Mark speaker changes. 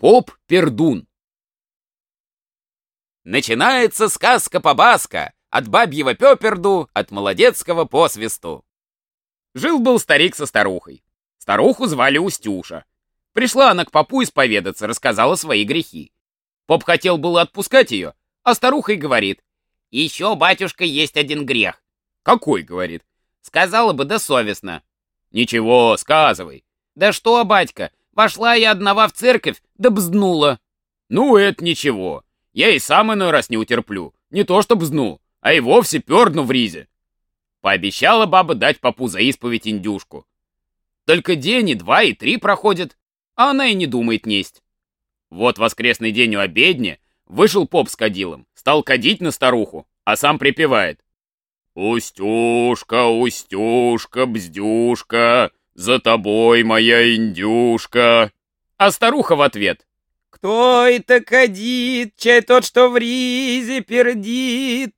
Speaker 1: Поп-пердун. Начинается сказка-побаска от бабьего пёперду, от молодецкого посвисту. Жил-был старик со старухой. Старуху звали Устюша. Пришла она к попу исповедаться, рассказала свои грехи. Поп хотел было отпускать ее, а старуха и говорит. «Еще, батюшка, есть один грех». «Какой?» — говорит. «Сказала бы, да совестно». «Ничего, сказывай». «Да что, батька, Пошла я одного в церковь, да бзднула. Ну, это ничего. Я и сам иной раз не утерплю. Не то что бзну, а и вовсе пердну в ризе. Пообещала баба дать попу за исповедь индюшку. Только день и два, и три проходят, а она и не думает несть. Вот воскресный день у обедни вышел поп с кадилом, стал кадить на старуху, а сам припевает. «Устюшка, Устюшка, Бздюшка, «За тобой, моя индюшка!» А старуха в ответ. «Кто это кадит, чай тот, что в ризе пердит?»